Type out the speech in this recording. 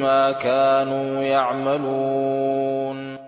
بما كانوا يعملون